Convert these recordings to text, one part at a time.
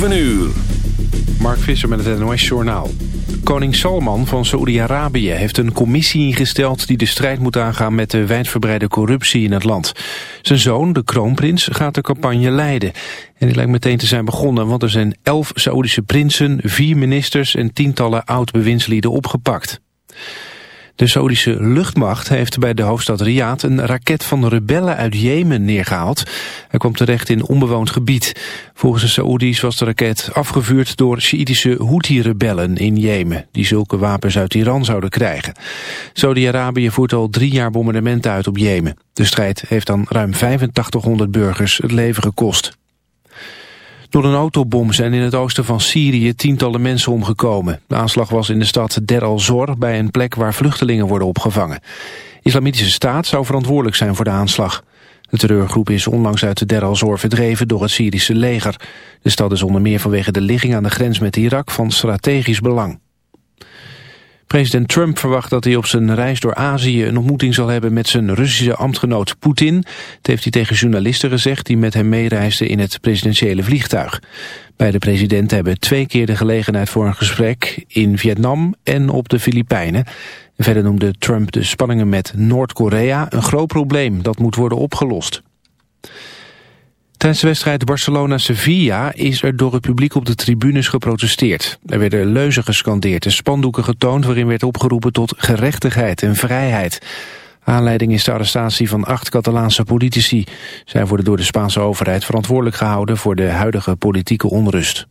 7 uur. Mark Visser met het NOS Journaal. Koning Salman van Saoedi-Arabië heeft een commissie ingesteld... die de strijd moet aangaan met de wijdverbreide corruptie in het land. Zijn zoon, de kroonprins, gaat de campagne leiden. En die lijkt meteen te zijn begonnen... want er zijn elf Saoedische prinsen, vier ministers... en tientallen oud-bewindslieden opgepakt. De Saoedische luchtmacht heeft bij de hoofdstad Riyadh een raket van rebellen uit Jemen neergehaald. Hij kwam terecht in onbewoond gebied. Volgens de Saoedi's was de raket afgevuurd door Sjiitische Houthi-rebellen in Jemen, die zulke wapens uit Iran zouden krijgen. Saudi-Arabië voert al drie jaar bombardementen uit op Jemen. De strijd heeft dan ruim 8500 burgers het leven gekost. Door een autobom zijn in het oosten van Syrië tientallen mensen omgekomen. De aanslag was in de stad Der al-Zor bij een plek waar vluchtelingen worden opgevangen. Islamitische staat zou verantwoordelijk zijn voor de aanslag. De terreurgroep is onlangs uit de Der al-Zor verdreven door het Syrische leger. De stad is onder meer vanwege de ligging aan de grens met Irak van strategisch belang. President Trump verwacht dat hij op zijn reis door Azië een ontmoeting zal hebben met zijn Russische ambtgenoot Poetin. Dat heeft hij tegen journalisten gezegd die met hem meereisden in het presidentiële vliegtuig. Beide presidenten hebben twee keer de gelegenheid voor een gesprek in Vietnam en op de Filipijnen. Verder noemde Trump de spanningen met Noord-Korea een groot probleem dat moet worden opgelost. Tijdens de wedstrijd Barcelona-Sevilla is er door het publiek op de tribunes geprotesteerd. Er werden leuzen gescandeerd en spandoeken getoond waarin werd opgeroepen tot gerechtigheid en vrijheid. Aanleiding is de arrestatie van acht Catalaanse politici. Zij worden door de Spaanse overheid verantwoordelijk gehouden voor de huidige politieke onrust.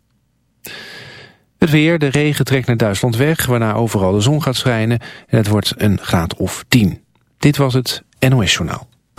Het weer, de regen trekt naar Duitsland weg, waarna overal de zon gaat schijnen en het wordt een graad of 10. Dit was het NOS Journaal.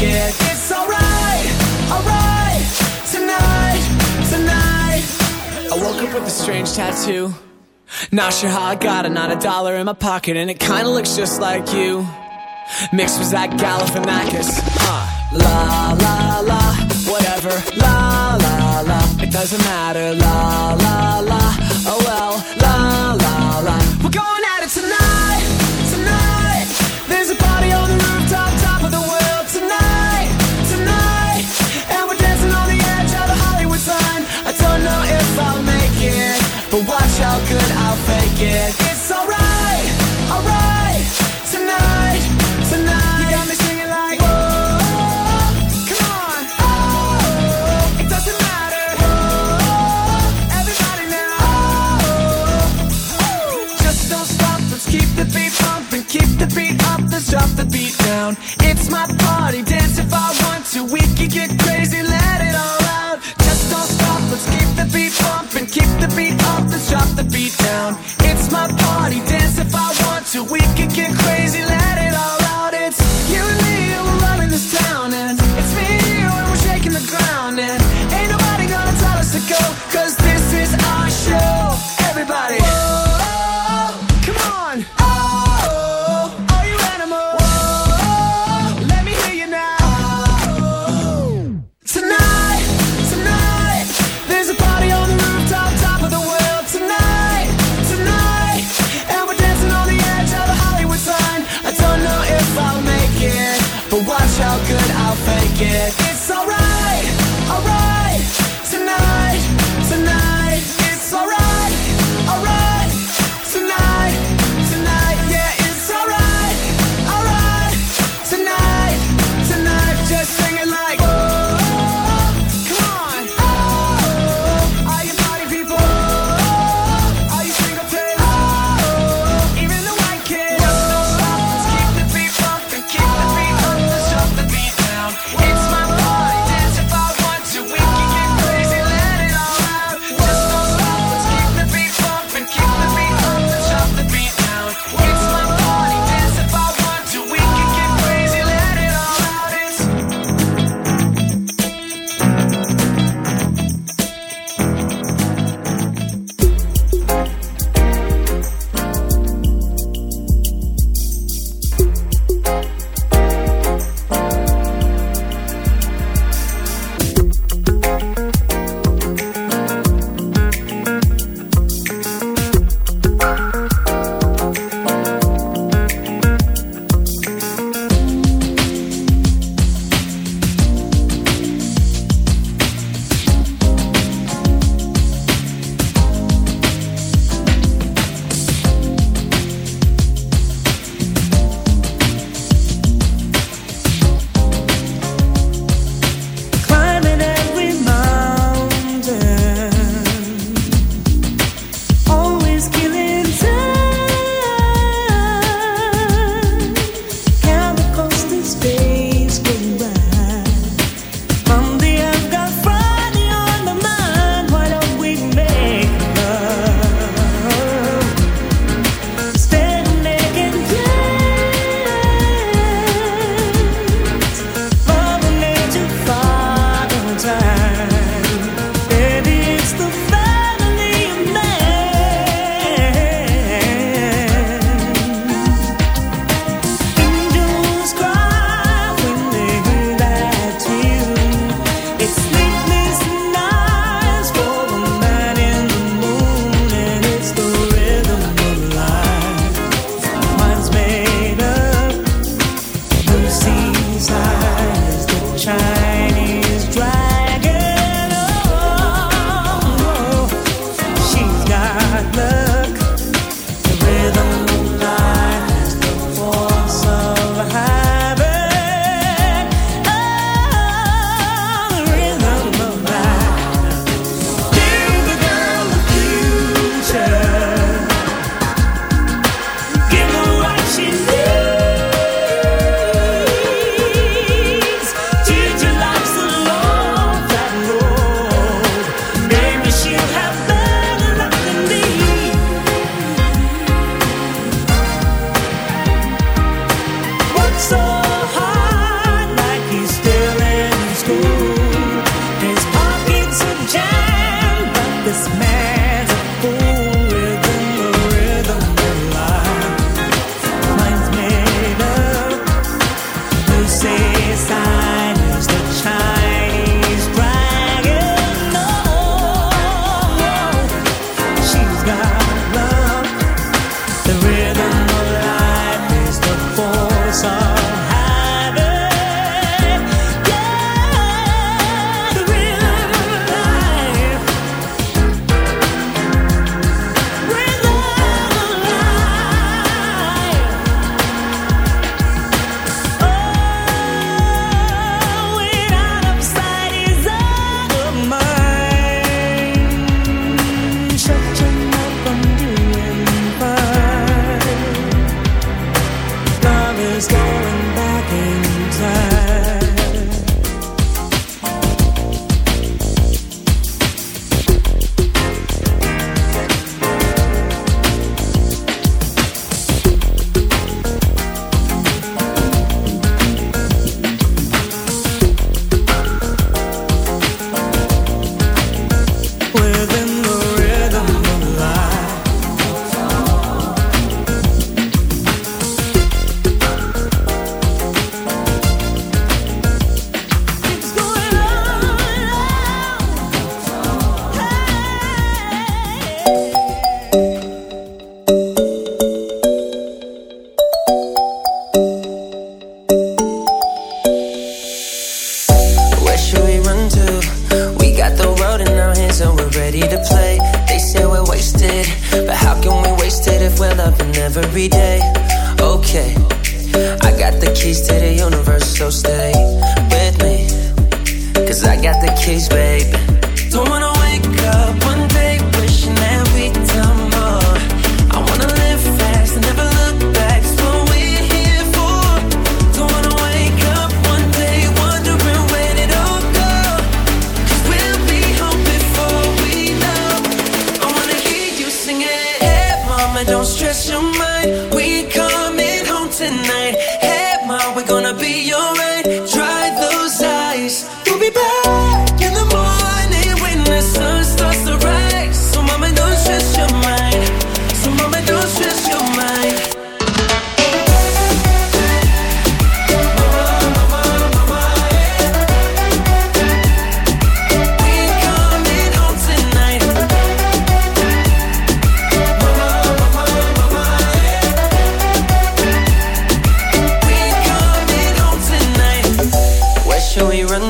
It. It's alright, alright. Tonight, tonight. I woke up with a strange tattoo. Not sure how I got it, not a dollar in my pocket, and it kinda looks just like you. Mixed with that Galifianakis. Huh. La la la, whatever. La la la, it doesn't matter. La,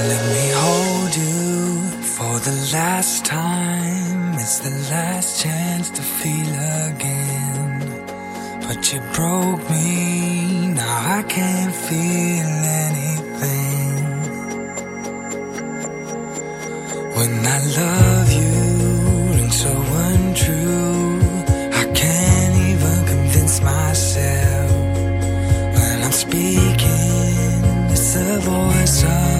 Let me hold you for the last time. It's the last chance to feel again. But you broke me, now I can't feel anything. When I love you and so untrue, I can't even convince myself. When I'm speaking, it's the voice of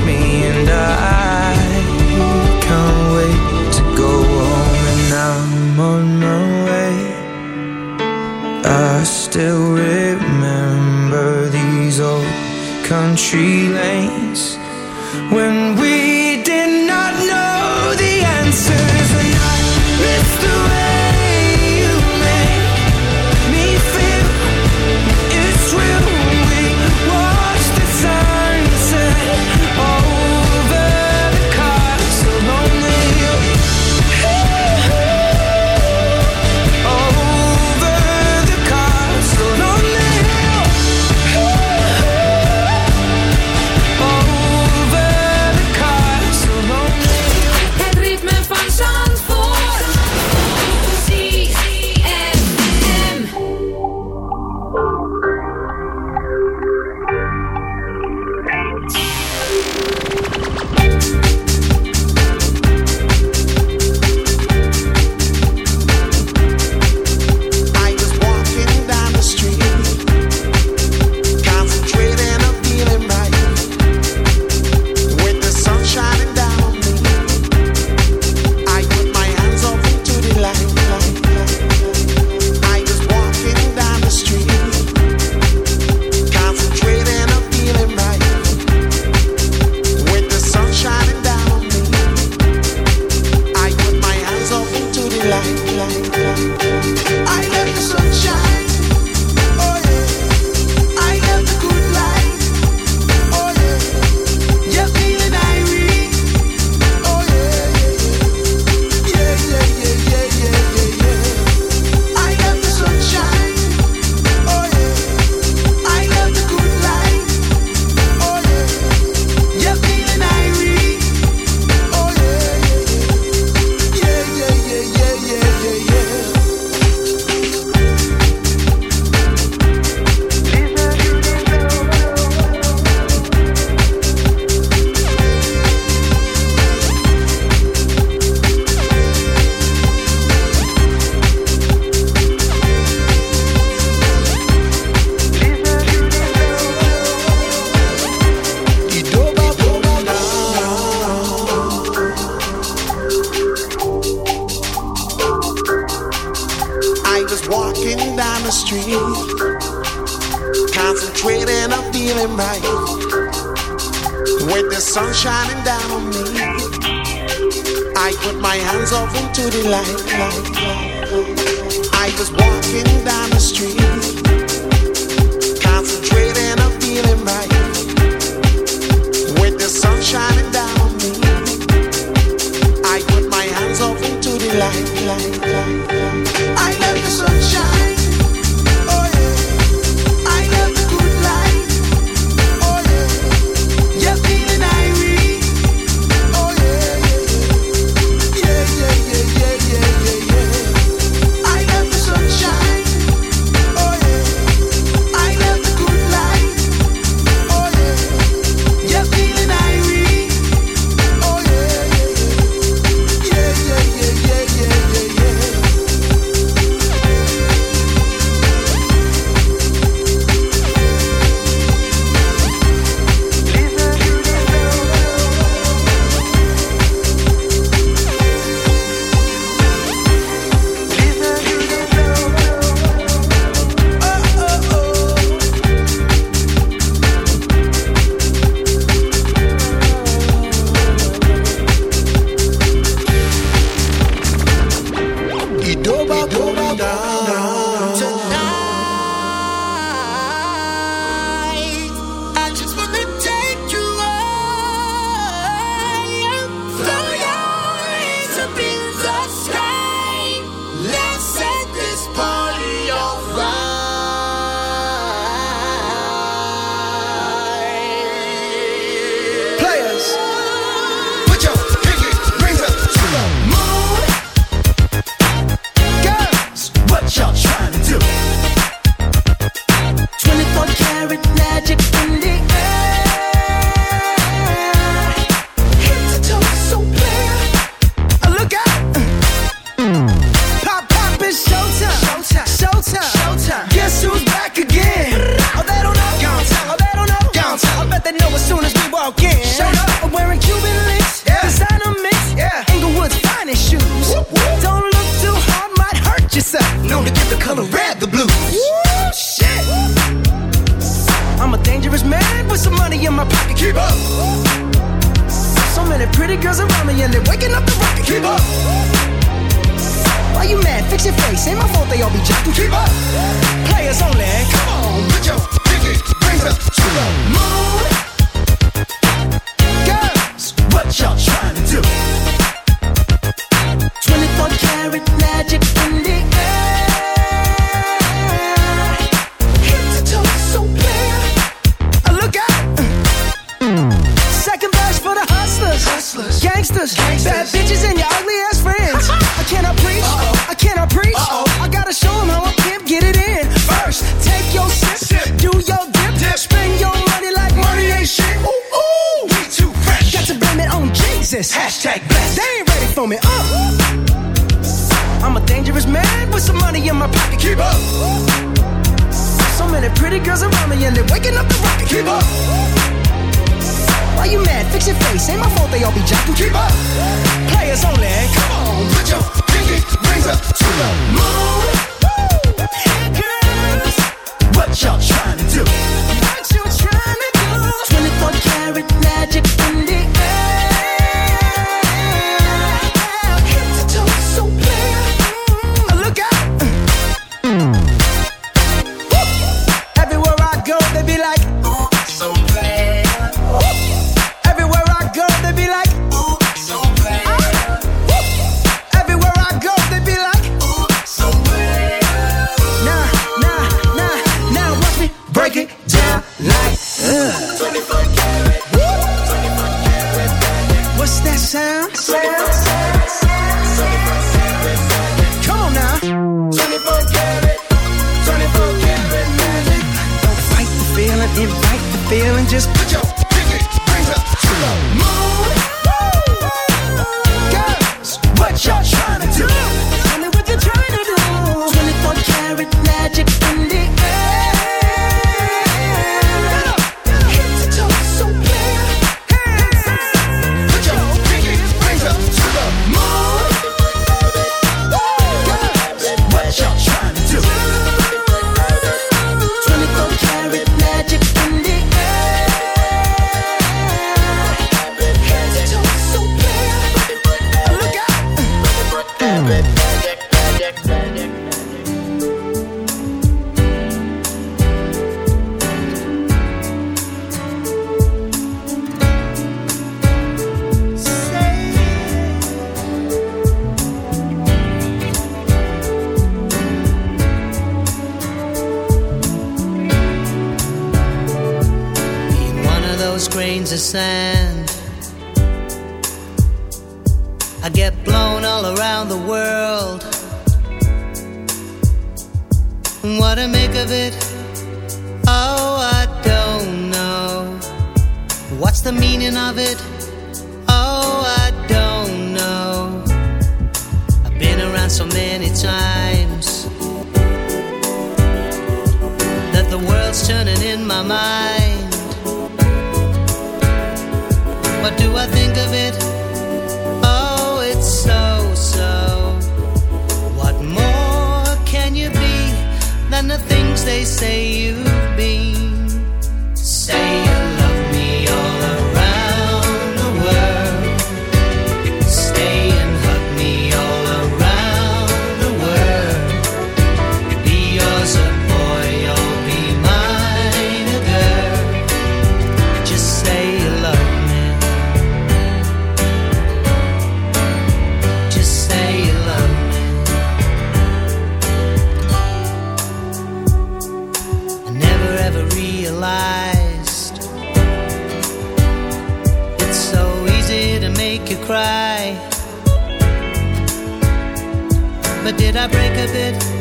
did I break a bit?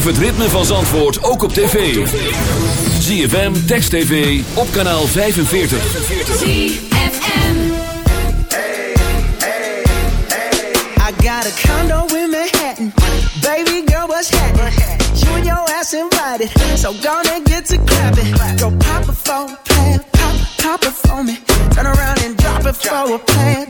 Beleef het ritme van Zandvoort ook op tv. ZFM, Text TV, op kanaal 45. I got a condo in Manhattan. Baby girl, what's happening? You and your ass invited. So gonna get to clapping. Go pop it for a plan. Pop, pop it for me. Turn around and drop it for a plan.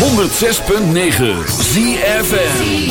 106.9 ZFM.